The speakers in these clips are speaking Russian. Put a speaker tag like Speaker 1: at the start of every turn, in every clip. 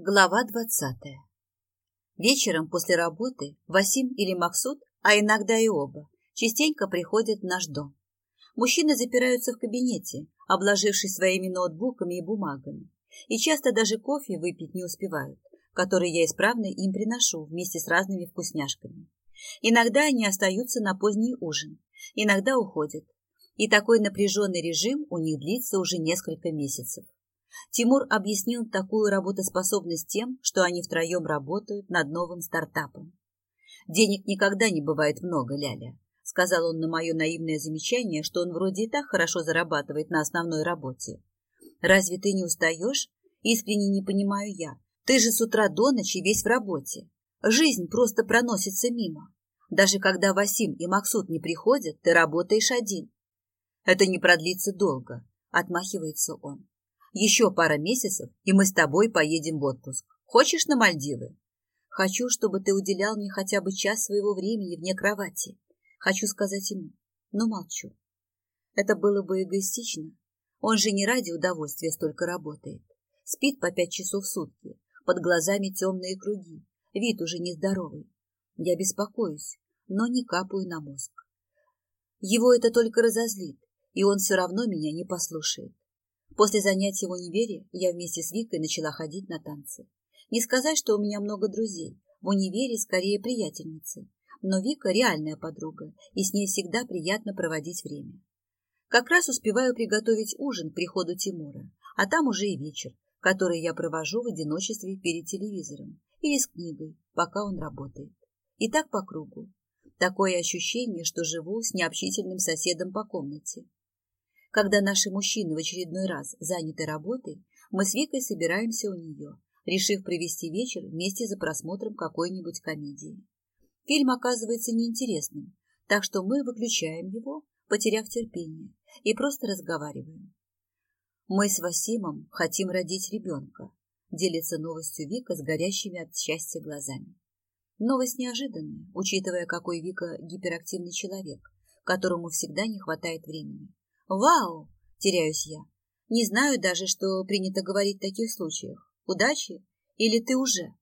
Speaker 1: Глава 20. Вечером после работы Васим или Максут, а иногда и оба, частенько приходят в наш дом. Мужчины запираются в кабинете, обложившись своими ноутбуками и бумагами, и часто даже кофе выпить не успевают, который я исправно им приношу вместе с разными вкусняшками. Иногда они остаются на поздний ужин, иногда уходят, и такой напряженный режим у них длится уже несколько месяцев. Тимур объяснил такую работоспособность тем, что они втроем работают над новым стартапом. «Денег никогда не бывает много, Ляля», сказал он на мое наивное замечание, что он вроде и так хорошо зарабатывает на основной работе. «Разве ты не устаешь?» — искренне не понимаю я. «Ты же с утра до ночи весь в работе. Жизнь просто проносится мимо. Даже когда Васим и Максут не приходят, ты работаешь один». «Это не продлится долго», — отмахивается он. Еще пара месяцев, и мы с тобой поедем в отпуск. Хочешь на Мальдивы? Хочу, чтобы ты уделял мне хотя бы час своего времени вне кровати. Хочу сказать ему, но молчу. Это было бы эгоистично. Он же не ради удовольствия столько работает. Спит по пять часов в сутки, под глазами темные круги, вид уже нездоровый. Я беспокоюсь, но не капаю на мозг. Его это только разозлит, и он все равно меня не послушает. После занятий в универе я вместе с Викой начала ходить на танцы. Не сказать, что у меня много друзей, в универе скорее приятельницы. Но Вика реальная подруга, и с ней всегда приятно проводить время. Как раз успеваю приготовить ужин к приходу Тимура, а там уже и вечер, который я провожу в одиночестве перед телевизором или с книгой, пока он работает. И так по кругу. Такое ощущение, что живу с необщительным соседом по комнате. Когда наши мужчины в очередной раз заняты работой, мы с Викой собираемся у нее, решив провести вечер вместе за просмотром какой-нибудь комедии. Фильм оказывается неинтересным, так что мы выключаем его, потеряв терпение, и просто разговариваем. «Мы с Васимом хотим родить ребенка», – делится новостью Вика с горящими от счастья глазами. Новость неожиданная, учитывая, какой Вика гиперактивный человек, которому всегда не хватает времени. Вау! Теряюсь я. Не знаю даже, что принято говорить в таких случаях. Удачи? Или ты уже?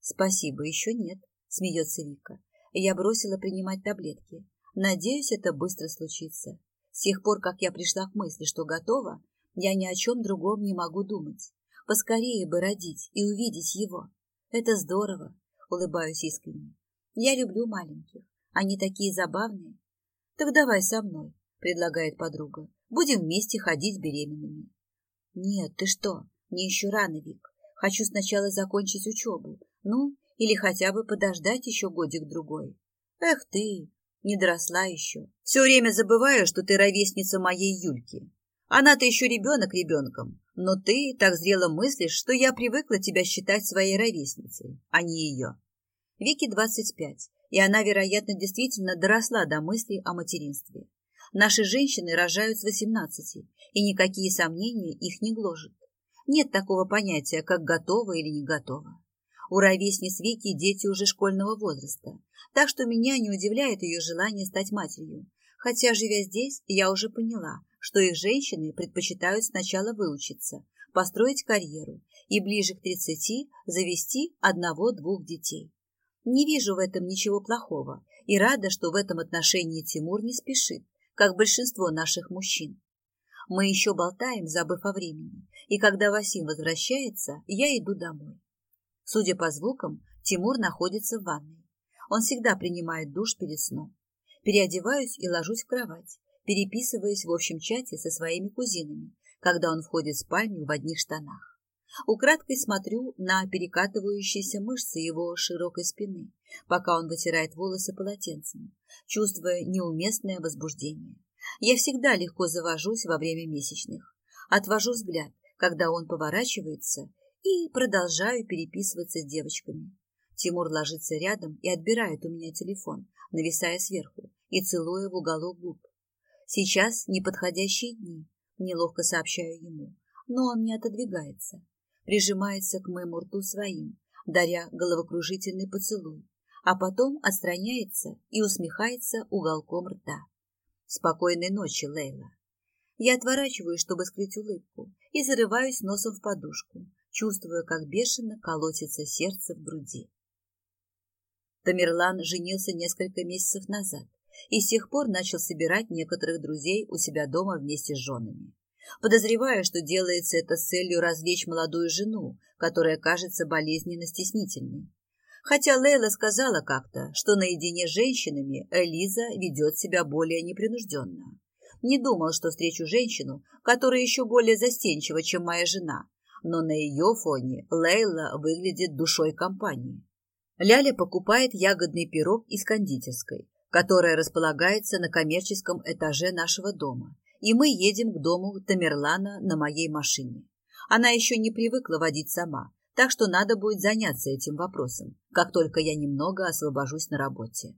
Speaker 1: Спасибо, еще нет, смеется Вика. Я бросила принимать таблетки. Надеюсь, это быстро случится. С тех пор, как я пришла к мысли, что готова, я ни о чем другом не могу думать. Поскорее бы родить и увидеть его. Это здорово, улыбаюсь искренне. Я люблю маленьких. Они такие забавные. Так давай со мной, предлагает подруга. Будем вместе ходить беременными. Нет, ты что? Мне еще рано, Вик. Хочу сначала закончить учебу. Ну, или хотя бы подождать еще годик-другой. Эх ты, не доросла еще. Все время забываю, что ты ровесница моей Юльки. Она-то еще ребенок ребенком, но ты так зрело мыслишь, что я привыкла тебя считать своей ровесницей, а не ее. Вики 25, и она, вероятно, действительно доросла до мыслей о материнстве. Наши женщины рожают с 18, и никакие сомнения их не гложат. Нет такого понятия, как готово или не готово. У ровесниц Вики дети уже школьного возраста, так что меня не удивляет ее желание стать матерью. Хотя, живя здесь, я уже поняла, что их женщины предпочитают сначала выучиться, построить карьеру и ближе к 30 завести одного-двух детей. Не вижу в этом ничего плохого и рада, что в этом отношении Тимур не спешит как большинство наших мужчин. Мы еще болтаем, забыв о времени, и когда Васим возвращается, я иду домой. Судя по звукам, Тимур находится в ванной. Он всегда принимает душ перед сном. Переодеваюсь и ложусь в кровать, переписываясь в общем чате со своими кузинами, когда он входит в спальню в одних штанах украдкой смотрю на перекатывающиеся мышцы его широкой спины, пока он вытирает волосы полотенцем, чувствуя неуместное возбуждение. Я всегда легко завожусь во время месячных. Отвожу взгляд, когда он поворачивается, и продолжаю переписываться с девочками. Тимур ложится рядом и отбирает у меня телефон, нависая сверху и целуя в уголок губ. Сейчас неподходящие дни, неловко сообщаю ему, но он не отодвигается прижимается к моему рту своим, даря головокружительный поцелуй, а потом отстраняется и усмехается уголком рта. «Спокойной ночи, Лейла!» Я отворачиваюсь, чтобы скрыть улыбку, и зарываюсь носом в подушку, чувствуя, как бешено колотится сердце в груди. Тамерлан женился несколько месяцев назад и с тех пор начал собирать некоторых друзей у себя дома вместе с женами подозревая, что делается это с целью развлечь молодую жену, которая кажется болезненно стеснительной. Хотя Лейла сказала как-то, что наедине с женщинами Элиза ведет себя более непринужденно. Не думал, что встречу женщину, которая еще более застенчива, чем моя жена, но на ее фоне Лейла выглядит душой компании. Ляля покупает ягодный пирог из кондитерской, которая располагается на коммерческом этаже нашего дома, и мы едем к дому Тамерлана на моей машине. Она еще не привыкла водить сама, так что надо будет заняться этим вопросом, как только я немного освобожусь на работе.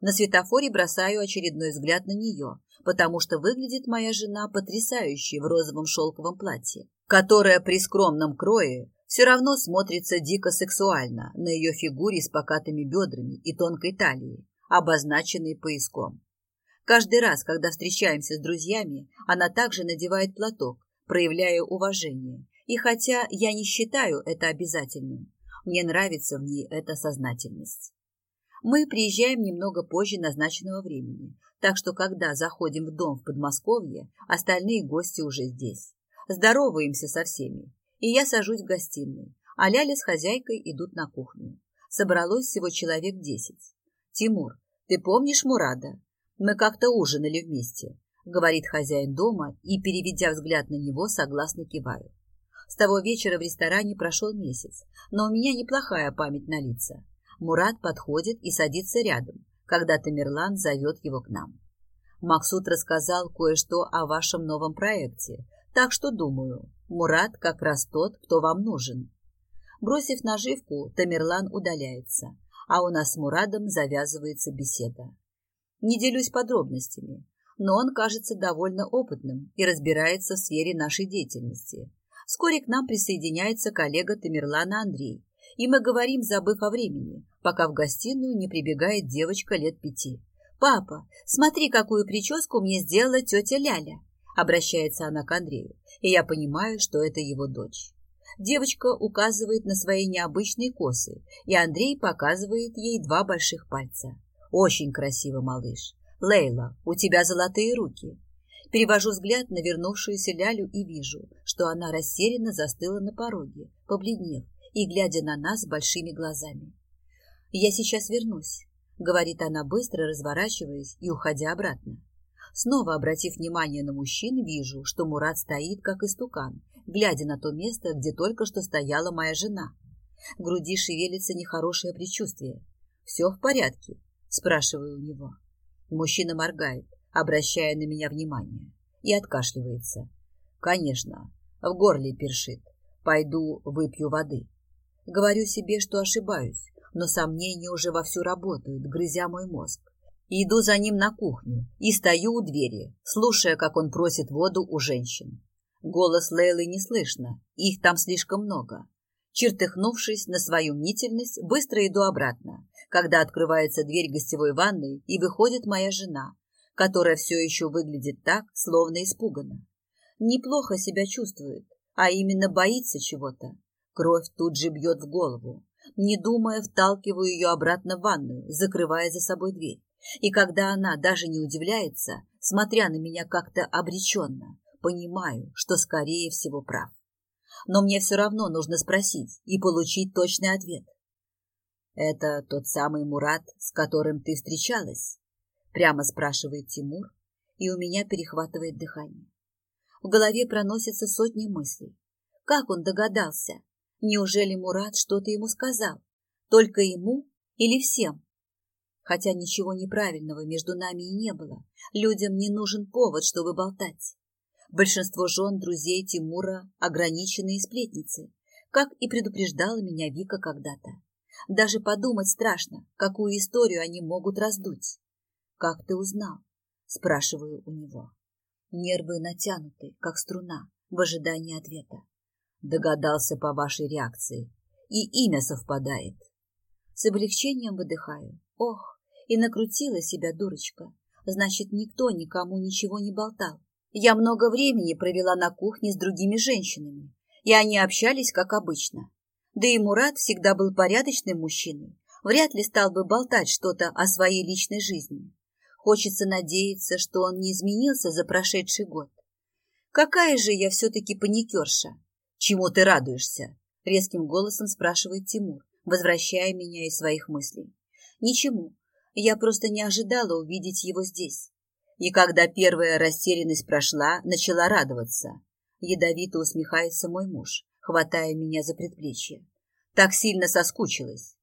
Speaker 1: На светофоре бросаю очередной взгляд на нее, потому что выглядит моя жена потрясающе в розовом шелковом платье, которое при скромном крое все равно смотрится дико сексуально на ее фигуре с покатыми бедрами и тонкой талией, обозначенной пояском. Каждый раз, когда встречаемся с друзьями, она также надевает платок, проявляя уважение. И хотя я не считаю это обязательным, мне нравится в ней эта сознательность. Мы приезжаем немного позже назначенного времени, так что когда заходим в дом в Подмосковье, остальные гости уже здесь. Здороваемся со всеми, и я сажусь в гостиной, а Ляля с хозяйкой идут на кухню. Собралось всего человек десять. «Тимур, ты помнишь Мурада?» Мы как-то ужинали вместе, говорит хозяин дома и, переведя взгляд на него, согласно киваю. С того вечера в ресторане прошел месяц, но у меня неплохая память на лица. Мурат подходит и садится рядом, когда Тамерлан зовет его к нам. Максут рассказал кое-что о вашем новом проекте, так что, думаю, Мурат как раз тот, кто вам нужен. Бросив наживку, Тамерлан удаляется, а у нас с Мурадом завязывается беседа не делюсь подробностями, но он кажется довольно опытным и разбирается в сфере нашей деятельности. Вскоре к нам присоединяется коллега Тамерлана Андрей, и мы говорим, забыв о времени, пока в гостиную не прибегает девочка лет пяти. «Папа, смотри, какую прическу мне сделала тетя Ляля!» Обращается она к Андрею, и я понимаю, что это его дочь. Девочка указывает на свои необычные косы, и Андрей показывает ей два больших пальца. Очень красиво, малыш. Лейла, у тебя золотые руки. Перевожу взгляд на вернувшуюся Лялю и вижу, что она растерянно застыла на пороге, побледнев и глядя на нас большими глазами. «Я сейчас вернусь», — говорит она, быстро разворачиваясь и уходя обратно. Снова обратив внимание на мужчин, вижу, что Мурат стоит, как истукан, глядя на то место, где только что стояла моя жена. В груди шевелится нехорошее предчувствие. «Все в порядке», Спрашиваю у него. Мужчина моргает, обращая на меня внимание, и откашливается. Конечно, в горле першит. Пойду выпью воды. Говорю себе, что ошибаюсь, но сомнения уже вовсю работают, грызя мой мозг. Иду за ним на кухню и стою у двери, слушая, как он просит воду у женщин. Голос Лейлы не слышно, их там слишком много. Чертыхнувшись на свою мнительность, быстро иду обратно, когда открывается дверь гостевой ванной и выходит моя жена, которая все еще выглядит так, словно испугана. Неплохо себя чувствует, а именно боится чего-то. Кровь тут же бьет в голову. Не думая, вталкиваю ее обратно в ванную, закрывая за собой дверь. И когда она даже не удивляется, смотря на меня как-то обреченно, понимаю, что скорее всего прав но мне все равно нужно спросить и получить точный ответ. «Это тот самый Мурат, с которым ты встречалась?» – прямо спрашивает Тимур, и у меня перехватывает дыхание. В голове проносятся сотни мыслей. Как он догадался? Неужели Мурат что-то ему сказал? Только ему или всем? Хотя ничего неправильного между нами и не было. Людям не нужен повод, чтобы болтать. Большинство жен друзей Тимура – ограниченные сплетницы, как и предупреждала меня Вика когда-то. Даже подумать страшно, какую историю они могут раздуть. «Как ты узнал?» – спрашиваю у него. Нервы натянуты, как струна, в ожидании ответа. Догадался по вашей реакции. И имя совпадает. С облегчением выдыхаю. Ох, и накрутила себя дурочка. Значит, никто никому ничего не болтал. Я много времени провела на кухне с другими женщинами, и они общались как обычно. Да и Мурат всегда был порядочным мужчиной, вряд ли стал бы болтать что-то о своей личной жизни. Хочется надеяться, что он не изменился за прошедший год. Какая же я все-таки паникерша? Чему ты радуешься? Резким голосом спрашивает Тимур, возвращая меня из своих мыслей. Ничему. Я просто не ожидала увидеть его здесь. И когда первая растерянность прошла, начала радоваться. Ядовито усмехается мой муж, хватая меня за предплечье. Так сильно соскучилась.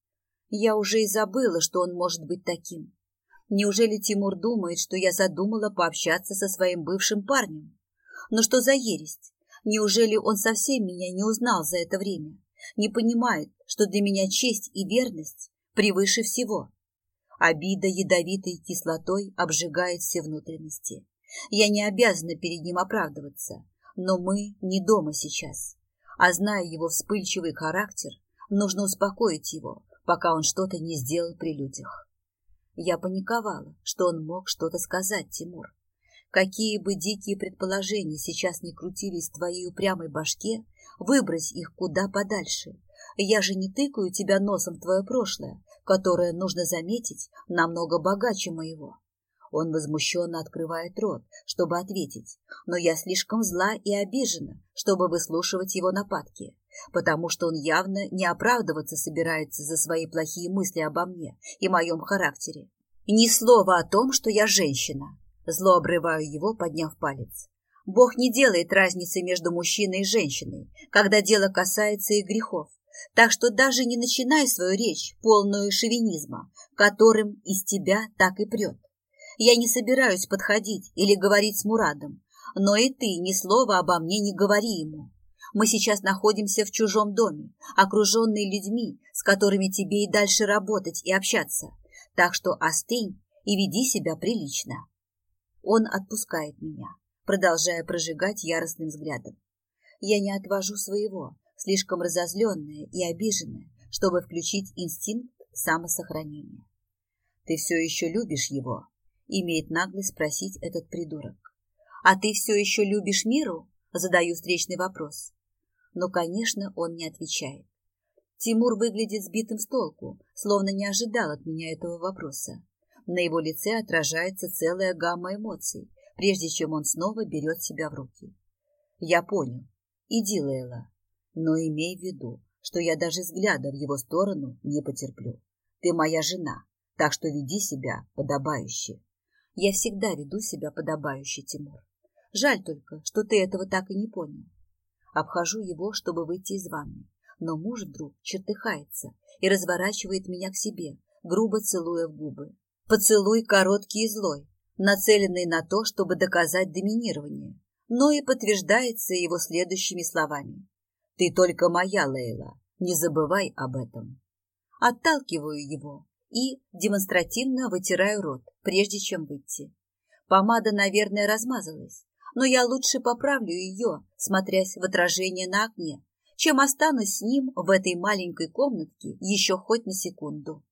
Speaker 1: Я уже и забыла, что он может быть таким. Неужели Тимур думает, что я задумала пообщаться со своим бывшим парнем? Но что за ересть? Неужели он совсем меня не узнал за это время? Не понимает, что для меня честь и верность превыше всего. Обида ядовитой кислотой обжигает все внутренности. Я не обязана перед ним оправдываться, но мы не дома сейчас. А зная его вспыльчивый характер, нужно успокоить его, пока он что-то не сделал при людях. Я паниковала, что он мог что-то сказать, Тимур. Какие бы дикие предположения сейчас не крутились в твоей упрямой башке, выбрось их куда подальше. Я же не тыкаю тебя носом в твое прошлое, которое нужно заметить намного богаче моего. Он возмущенно открывает рот, чтобы ответить, но я слишком зла и обижена, чтобы выслушивать его нападки, потому что он явно не оправдываться собирается за свои плохие мысли обо мне и моем характере. Ни слова о том, что я женщина. Зло обрываю его, подняв палец. Бог не делает разницы между мужчиной и женщиной, когда дело касается и грехов так что даже не начинай свою речь, полную шовинизма, которым из тебя так и прет. Я не собираюсь подходить или говорить с Мурадом, но и ты ни слова обо мне не говори ему. Мы сейчас находимся в чужом доме, окруженные людьми, с которыми тебе и дальше работать и общаться, так что остынь и веди себя прилично. Он отпускает меня, продолжая прожигать яростным взглядом. Я не отвожу своего, слишком разозленная и обиженная, чтобы включить инстинкт самосохранения. «Ты все еще любишь его?» – имеет наглость спросить этот придурок. «А ты все еще любишь миру?» – задаю встречный вопрос. Но, конечно, он не отвечает. Тимур выглядит сбитым с толку, словно не ожидал от меня этого вопроса. На его лице отражается целая гамма эмоций, прежде чем он снова берет себя в руки. «Я понял. Иди, Лейла но имей в виду, что я даже взгляда в его сторону не потерплю. Ты моя жена, так что веди себя подобающе. Я всегда веду себя подобающе, Тимур. Жаль только, что ты этого так и не понял. Обхожу его, чтобы выйти из ванны, но муж вдруг чертыхается и разворачивает меня к себе, грубо целуя в губы. Поцелуй короткий и злой, нацеленный на то, чтобы доказать доминирование, но и подтверждается его следующими словами. Ты только моя, Лейла. Не забывай об этом. Отталкиваю его и демонстративно вытираю рот, прежде чем выйти. Помада, наверное, размазалась, но я лучше поправлю ее, смотрясь в отражение на окне, чем останусь с ним в этой маленькой комнатке еще хоть на секунду.